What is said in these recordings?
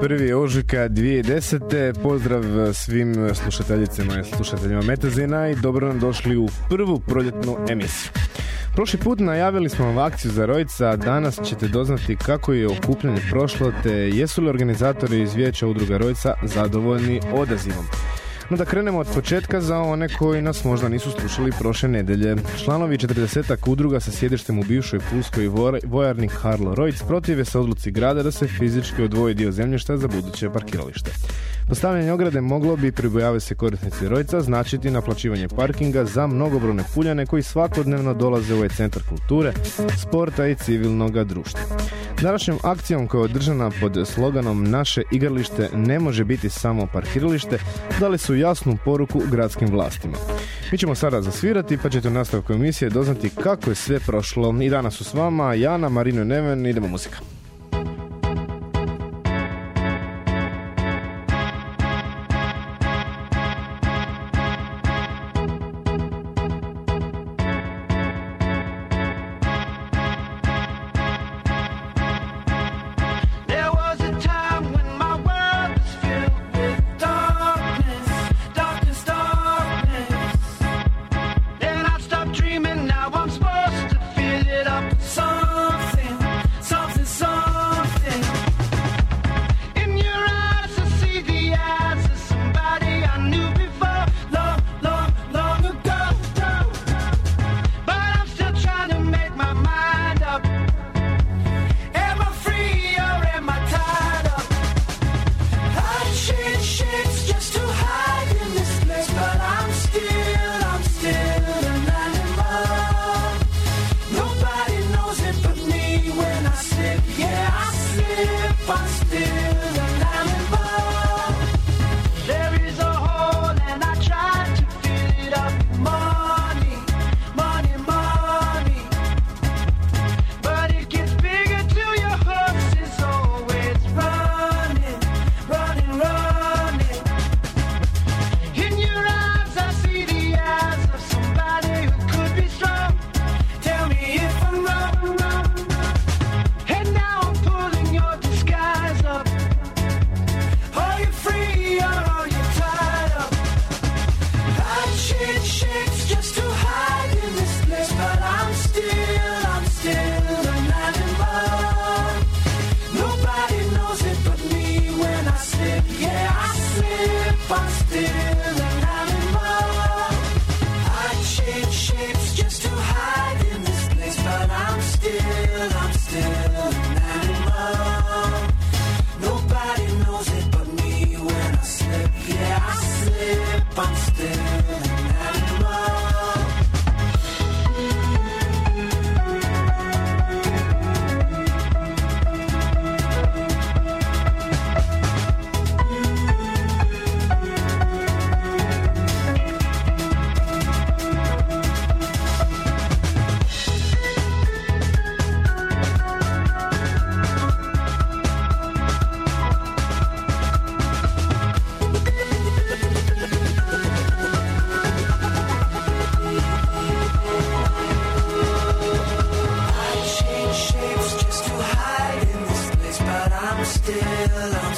Prvi ožujka 2010. Pozdrav svim slušateljicama i slušateljima Metazina i dobro nam došli u prvu proljetnu emisiju. Prošli put najavili smo vam akciju za Rojca, danas ćete doznati kako je okupljanje prošlo te jesu li organizatori iz vijeća udruga Rojca zadovoljni odazivom. No da krenemo od početka za one koji nas možda nisu slušali prošle nedelje. Članovi 40 udruga sa sjedištem u bivšoj Pulskoj vojarni Harlo Rojc protive se odluci grada da se fizički odvoji dio zemljišta za buduće parkiralište. Postavljanje ograde moglo bi, pribojave se korisnici Rojca, značiti naplaćivanje parkinga za mnogobrojne puljane koji svakodnevno dolaze u ovaj centar kulture, sporta i civilnog društva. Današnjom akcijom koja je održana pod sloganom Naše igralište ne može biti samo parkiralište, dali su jasnu poruku gradskim vlastima. Mi ćemo sada zasvirati pa ćete u nastavku emisije doznati kako je sve prošlo. I danas su s vama Jana, Marino Neven, idemo muzika.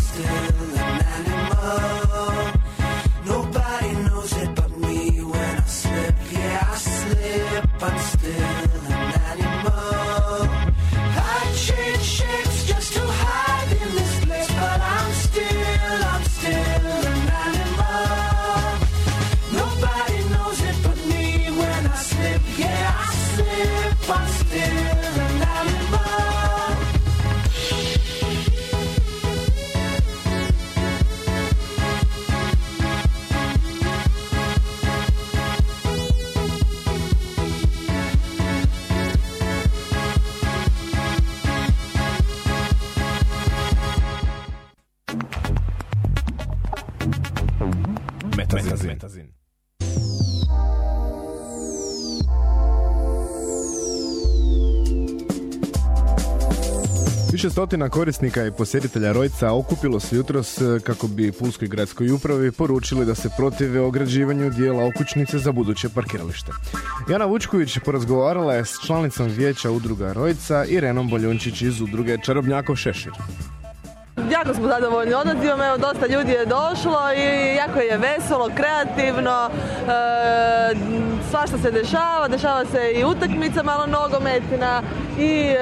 still stotina korisnika i posjetitelja Rojca okupilo se jutros e, kako bi Pulskoj gradskoj upravi poručili da se protive ograđivanju dijela okućnice za buduće parkiralište. Jana Vučković porazgovarala je s članicom vijeća udruga Rojca i Renom Boljunčić iz udruge Čarobnjakov Šešir jako smo zadovoljni odazivom, evo dosta ljudi je došlo i jako je veselo, kreativno, e, svašta se dešava, dešava se i utakmica malo nogometna i e,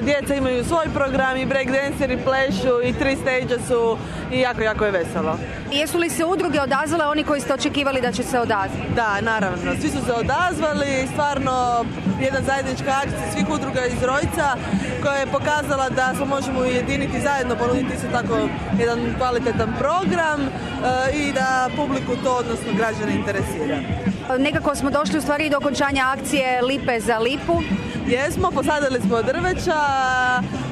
djeca imaju svoj program i breakdanceri plešu i tri stage su i jako, jako je veselo. Jesu li se udruge odazvale oni koji ste očekivali da će se odazvati? Da, naravno. Svi su se odazvali, stvarno jedna zajednička akcija svih udruga iz Rojca koja je pokazala da se možemo ujediniti zajedno, ponuditi se tako jedan kvalitetan program e, i da publiku to, odnosno građane interesira. Nekako smo došli u stvari do okončanja akcije Lipe za lipu. Jesmo, posadili smo drveća,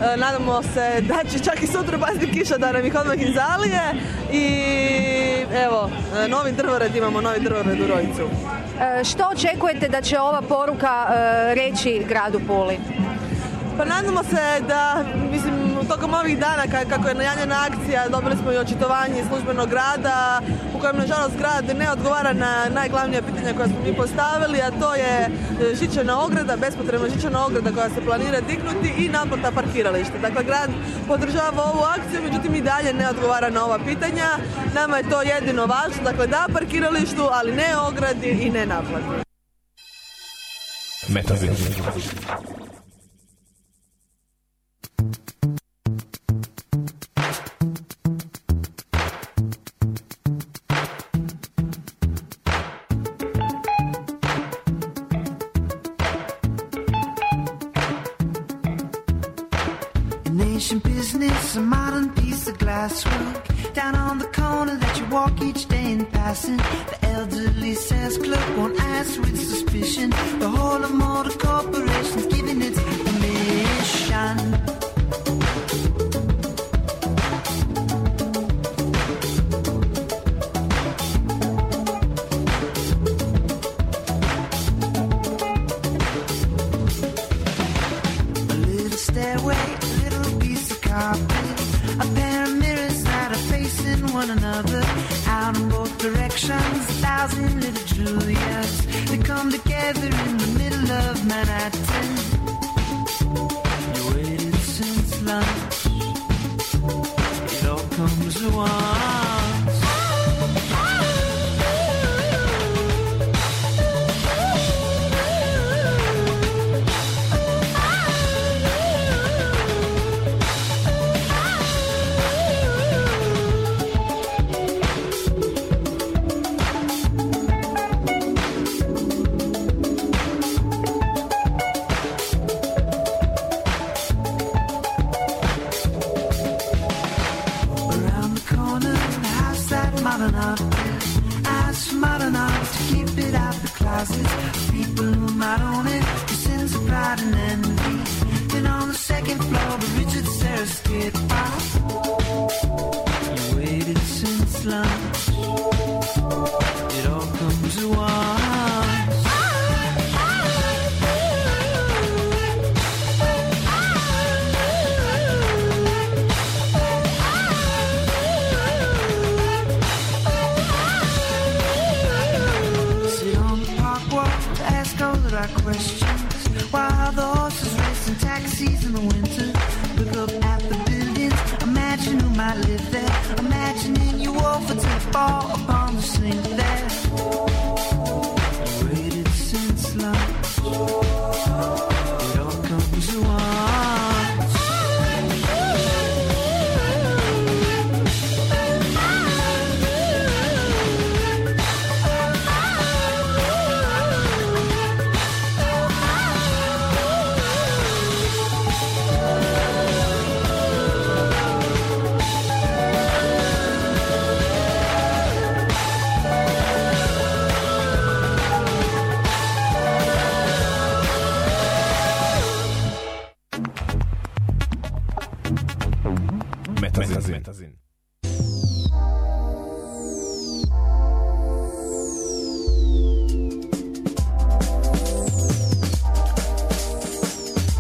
e, nadamo se da će čak i sutra pasti kiša da nam ih odmah izalije i evo, e, novi drvored, imamo novi drvored u Rojicu. Što očekujete da će ova poruka reći gradu Puli? Pa nadamo se da, mislim, tokom ovih dana kako je najavljena akcija dobili smo i očitovanje službenog grada u kojem nažalost grad ne odgovara na najglavnija pitanja koja smo mi postavili, a to je e, žičana ograda, bespotrebna žičana ograda koja se planira dignuti i naplata parkirališta. Dakle, grad podržava ovu akciju, međutim i dalje ne odgovara na ova pitanja. Nama je to jedino važno, dakle da parkiralištu, ali ne ogradi i ne naplati. business, smart enough to keep it out the closet. People who might own it—the sins of pride and envy. Then on the second floor, the Richard Serra skid by. You waited since lunch. fall upon the sleep there.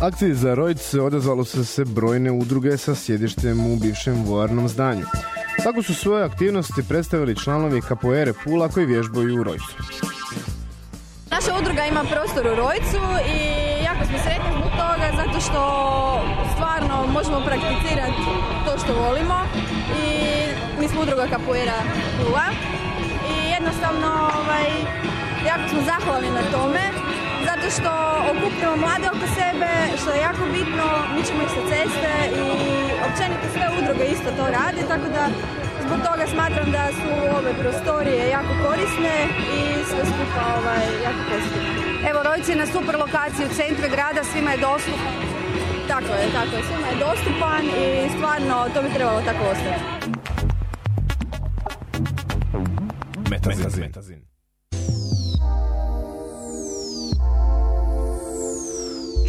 Akciji za Rojc odazvalo su se brojne udruge sa sjedištem u bivšem vojarnom zdanju. Tako su svoje aktivnosti predstavili članovi Kapoere Pula koji vježbaju u Rojcu. Naša udruga ima prostor u Rojcu i jako smo sretni zbog toga zato što stvarno možemo prakticirati to što volimo i mi smo udruga Kapoera Pula i jednostavno ovaj, jako smo zahvalni na tome zato što okupljamo mlade oko sebe, što je jako bitno, mi ćemo ih sa ceste i općenito sve udruge isto to rade, tako da zbog toga smatram da su ove prostorije jako korisne i sve skupa ovaj, jako pozitivno. Evo, Rojci je na super lokaciji u centru grada, svima je dostupan. Tako je, tako je, svima je dostupan i stvarno to bi trebalo tako ostati. Metazin.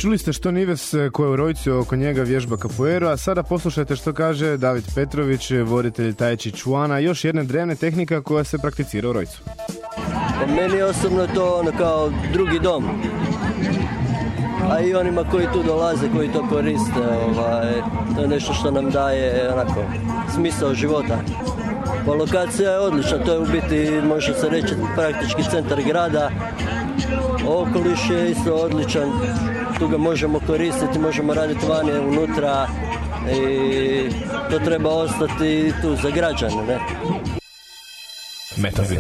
Čuli ste što Nives e, koja u Rojci oko njega vježba kapoeru, a sada poslušajte što kaže David Petrović, voditelj Tajči Čuana, još jedna drevna tehnika koja se prakticira u Rojcu. Po meni osobno je to ono kao drugi dom. A i onima koji tu dolaze, koji to koriste, ovaj, to je nešto što nam daje onako, smisao života. Pa lokacija je odlična, to je u biti, može se reći, praktički centar grada. Okoliš je isto odličan, tu ga možemo koristiti, možemo raditi vani, unutra i to treba ostati tu za građane, ne? Metazin.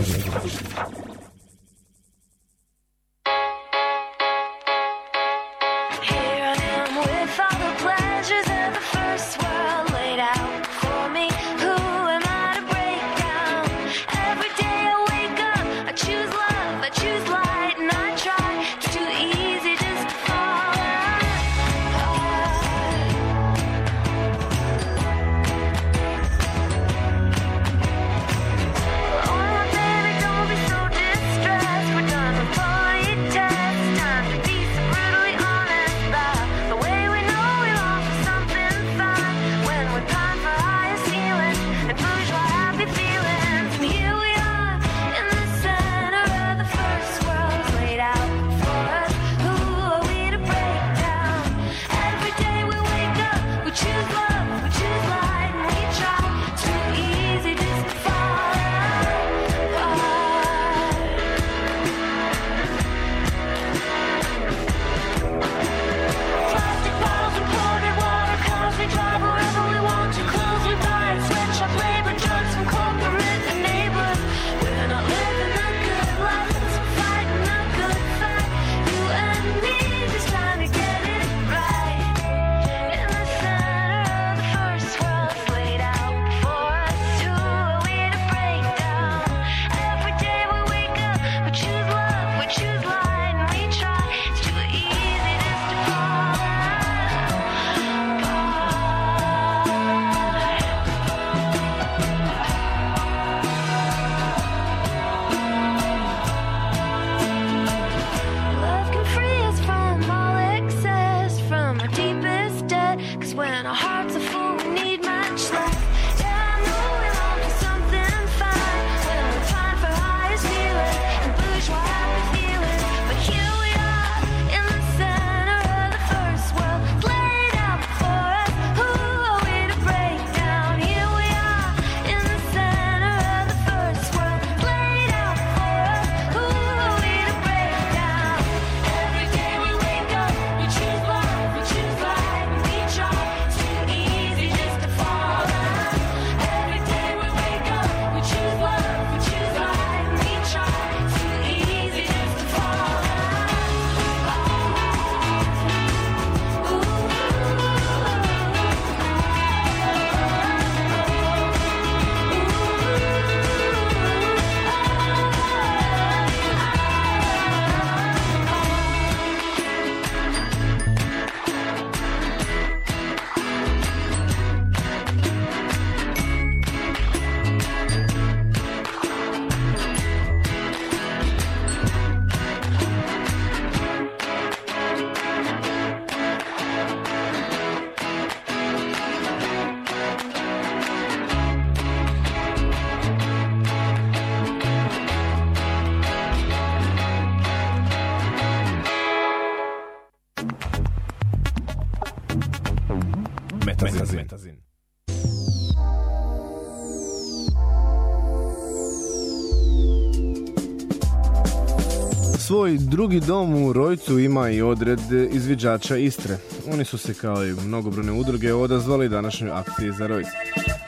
Metazin. Svoj drugi dom u Rojcu ima i odred izviđača Istre. Oni su se kao i mnogobrojne udruge odazvali današnjoj akciji za Rojc.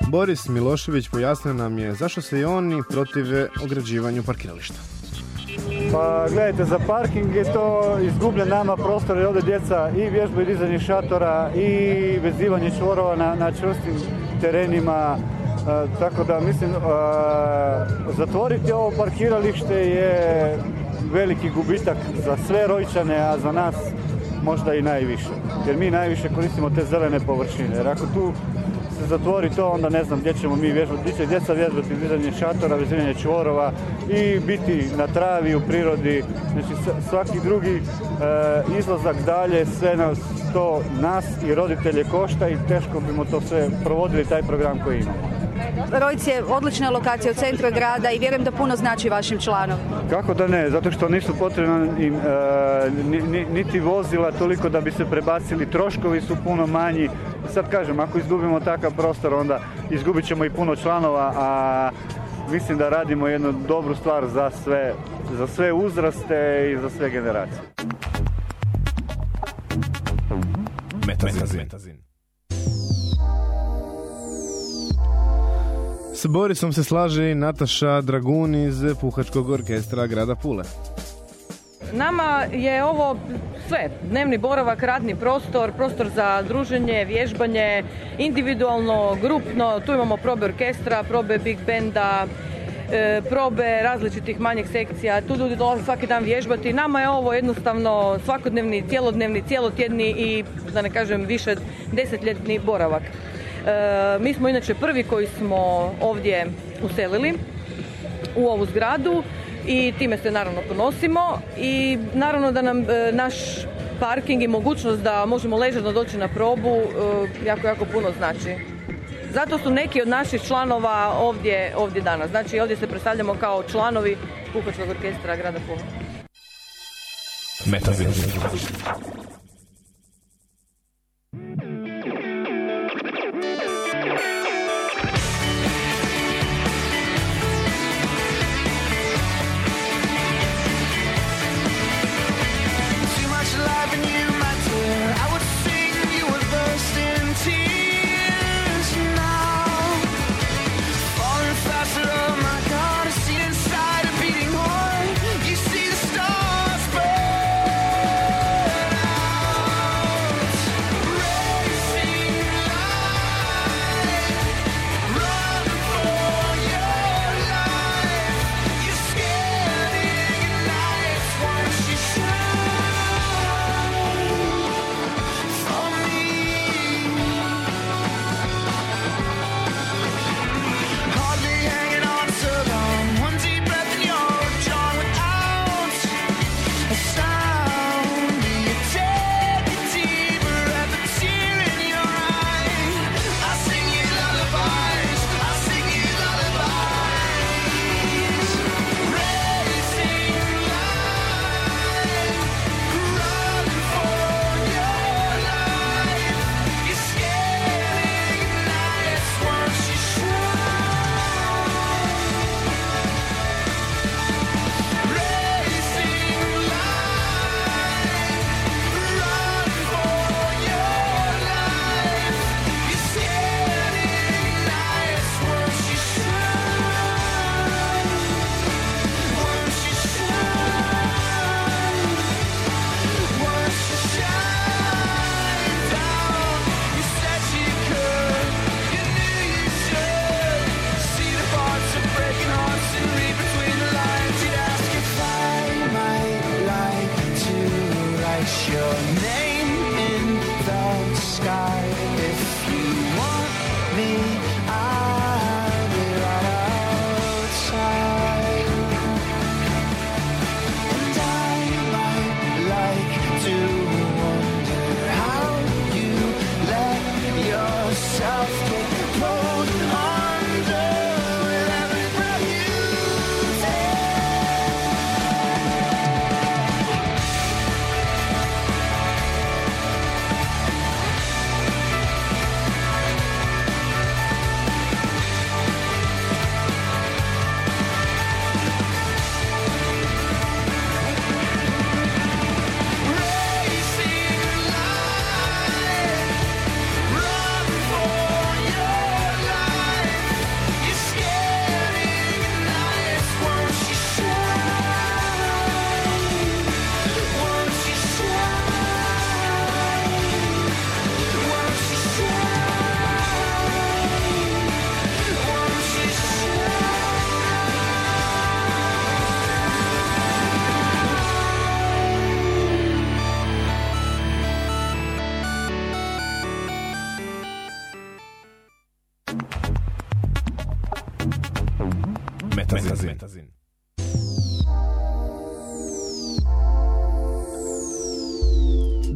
Boris Milošević pojasnio nam je zašto se i oni protive ograđivanju parkirališta. Pa gledajte, za parking je to izgubljen nama prostor jer ovdje djeca i vježbaju dizanje šatora i vezivanje čvorova na, na čvrstim terenima. E, tako da mislim, e, zatvoriti ovo parkiralište je veliki gubitak za sve rojčane, a za nas možda i najviše. Jer mi najviše koristimo te zelene površine. Jer ako tu se zatvori to, onda ne znam gdje ćemo mi vježbati, gdje će djeca vježbati dizanje šatora, vezivanje čvorova i biti na travi u prirodi. Znači svaki drugi e, izlazak dalje, sve nas to nas i roditelje košta i teško bimo to sve provodili taj program koji imamo. Rojc je odlična lokacija u centru grada i vjerujem da puno znači vašim članovima. Kako da ne? Zato što nisu potrebna im, e, ni- ni- niti vozila toliko da bi se prebacili, troškovi su puno manji. Sad kažem, ako izgubimo takav prostor, onda izgubit ćemo i puno članova, a mislim da radimo jednu dobru stvar za sve, za sve uzraste i za sve generacije. Metazin. S Borisom se slaže i Nataša Dragun iz Puhačkog orkestra grada Pule. Nama je ovo sve, dnevni boravak, radni prostor, prostor za druženje, vježbanje, individualno, grupno, tu imamo probe orkestra, probe big benda, e, probe različitih manjih sekcija, tu ljudi dolaze svaki dan vježbati. Nama je ovo jednostavno svakodnevni, cjelodnevni, cijelotjedni i da ne kažem više desetljetni boravak. E, mi smo inače prvi koji smo ovdje uselili u ovu zgradu i time se naravno ponosimo i naravno da nam e, naš parking i mogućnost da možemo ležano doći na probu e, jako, jako puno znači. Zato su neki od naših članova ovdje, ovdje danas. Znači ovdje se predstavljamo kao članovi Puhačkog orkestra grada Pula.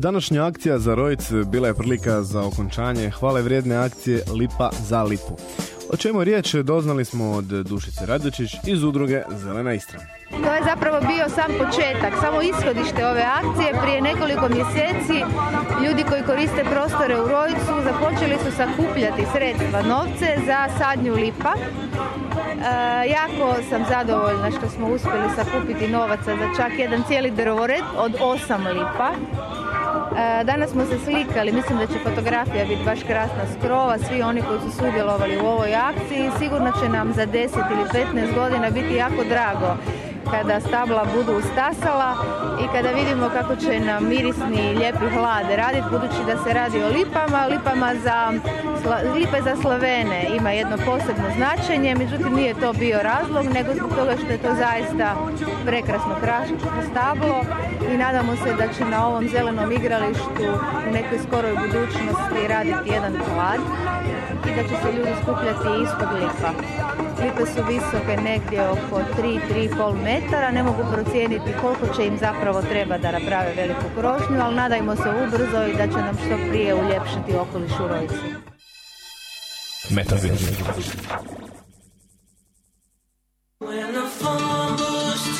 Današnja akcija za Rojc bila je prilika za okončanje hvale vrijedne akcije Lipa za Lipu. O čemu je riječ doznali smo od Dušice Radočić iz udruge Zelena Istra. To je zapravo bio sam početak, samo ishodište ove akcije. Prije nekoliko mjeseci ljudi koji koriste prostore u Rojcu započeli su sakupljati sredstva, novce za sadnju lipa. E, jako sam zadovoljna što smo uspjeli sakupiti novaca za čak jedan cijeli drvored od osam lipa. E, Danas smo se slikali, mislim da će fotografija biti baš krasna skrova, svi oni koji su sudjelovali u ovoj akciji. Sigurno će nam za 10 ili 15 godina biti jako drago kada stabla budu ustasala i kada vidimo kako će nam mirisni i lijepi hlad raditi, budući da se radi o lipama, lipama za, lipe za Slavene ima jedno posebno značenje, međutim nije to bio razlog, nego zbog toga što je to zaista prekrasno krasno stablo i nadamo se da će na ovom zelenom igralištu u nekoj skoroj budućnosti raditi jedan hlad i da će se ljudi skupljati ispod lipa. Lipe su visoke negdje oko 3-3,5 metara, ne mogu procijeniti koliko će im zapravo treba da naprave veliku krošnju, ali nadajmo se ubrzo i da će nam što prije uljepšati okoliš u Rojcu. Metazin. When the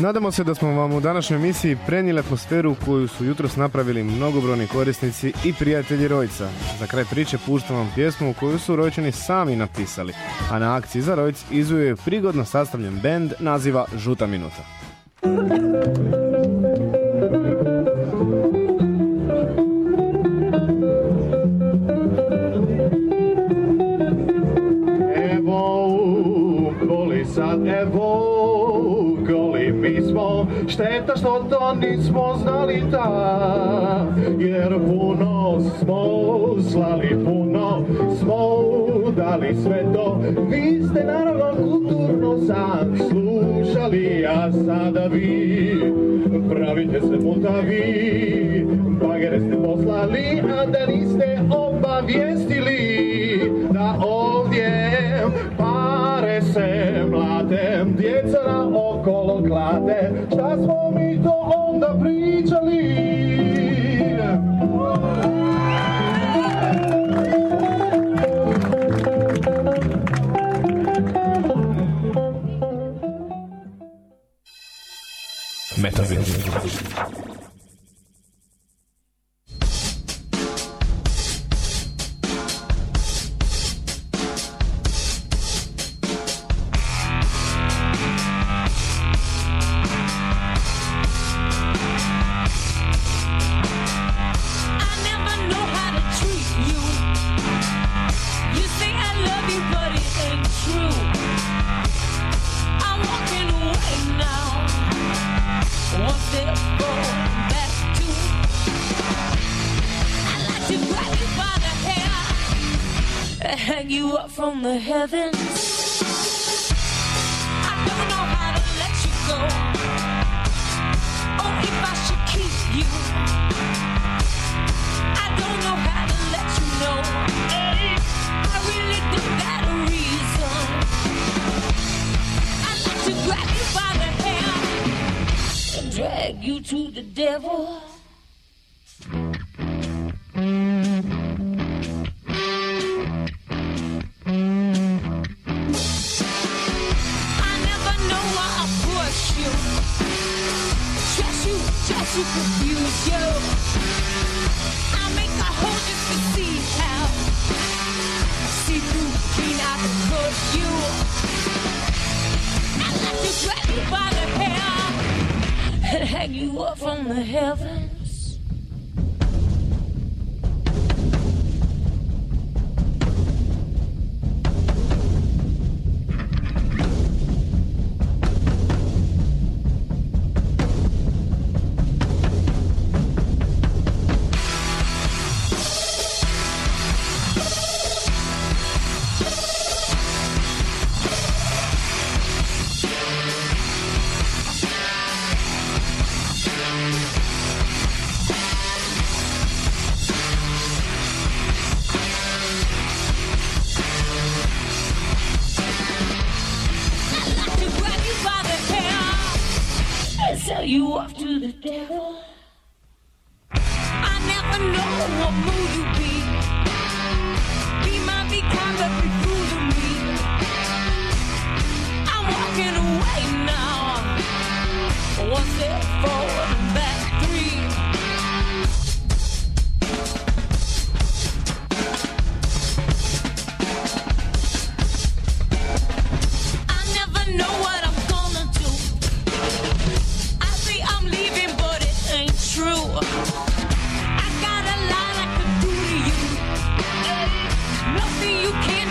Nadamo se da smo vam u današnjoj emisiji prenijeli atmosferu koju su jutros napravili mnogobrojni korisnici i prijatelji Rojca. Za kraj priče puštam vam pjesmu koju su Rojčani sami napisali, a na akciji za Rojc izuje prigodno sastavljen bend naziva Žuta minuta. Šteta što to nismo znali ta, jer puno smo slali, puno smo dali sve to. Vi ste naravno kulturno sam slušali, a sada vi pravite se mutavi. Bagere ste poslali, a da niste obavijestili Tabii. voz.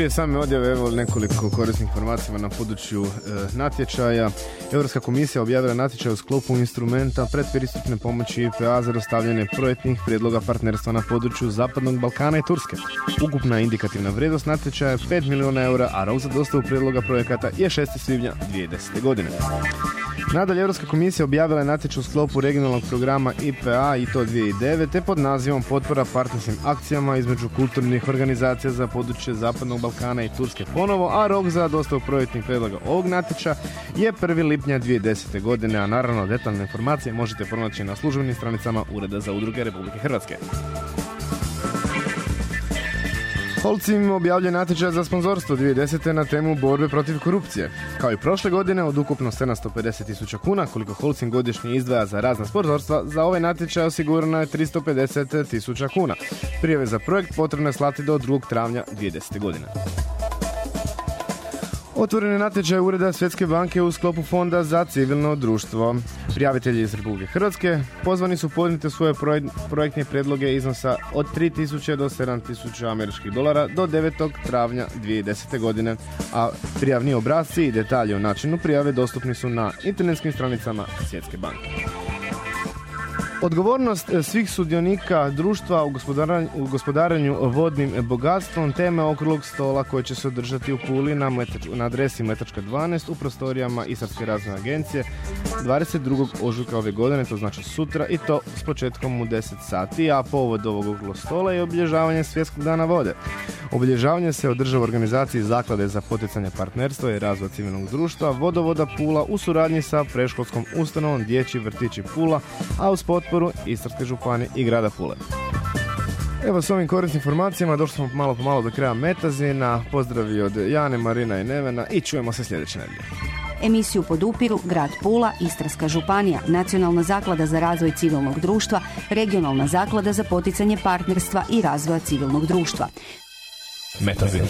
prije same odjave evo nekoliko korisnih informacija na području e, natječaja. Europska komisija objavila natječaj u sklopu instrumenta predpristupne pomoći IPA za dostavljanje projektnih prijedloga partnerstva na području Zapadnog Balkana i Turske. Ukupna indikativna vrijednost natječaja je 5 milijuna eura, a rok za dostavu prijedloga projekata je 6. svibnja 2010. godine. Nadalje, Europska komisija objavila je natječaj u sklopu regionalnog programa IPA i to 2009. te pod nazivom potpora partnerskim akcijama između kulturnih organizacija za područje Zapadnog Balkana i Turske ponovo, a rok za dostavu projektnih predloga ovog natječaja je 1. lipnja 2010. godine, a naravno detaljne informacije možete pronaći na službenim stranicama Ureda za udruge Republike Hrvatske. Holcim objavlja natječaj za sponzorstvo 2010. na temu borbe protiv korupcije. Kao i prošle godine, od ukupno 750 tisuća kuna, koliko Holcim godišnje izdvaja za razna sponzorstva, za ovaj natječaj osigurano je 350 tisuća kuna. Prijave za projekt potrebno je slati do 2. travnja 2010. godine. Otvoren je natječaj Ureda Svjetske banke u sklopu Fonda za civilno društvo. Prijavitelji iz Republike Hrvatske pozvani su podnijeti svoje projek- projektne predloge iznosa od 3000 do 7000 američkih dolara do 9. travnja 2010. godine, a prijavni obrazci i detalji o načinu prijave dostupni su na internetskim stranicama Svjetske banke. Odgovornost e, svih sudionika društva u gospodaranju, u gospodarenju vodnim bogatstvom teme okruglog stola koji će se održati u Puli na, Mletač- na adresi Mletačka 12 u prostorijama Istarske razvojne agencije 22. ožujka ove godine, to znači sutra i to s početkom u 10 sati, a povod ovog okruglog stola je obilježavanje Svjetskog dana vode. Obilježavanje se održava u organizaciji Zaklade za poticanje partnerstva i razvoj civilnog društva Vodovoda Pula u suradnji sa preškolskom ustanovom Dječji vrtići Pula, a uz potporu Istarske županije i grada Pule. Evo s ovim korisnim informacijama došli smo malo po malo do kraja Metazina. Pozdravi od Jane, Marina i Nevena i čujemo se sljedeće nedelje. Emisiju podupiru Grad Pula, Istarska županija, Nacionalna zaklada za razvoj civilnog društva, Regionalna zaklada za poticanje partnerstva i razvoja civilnog društva. Metazin.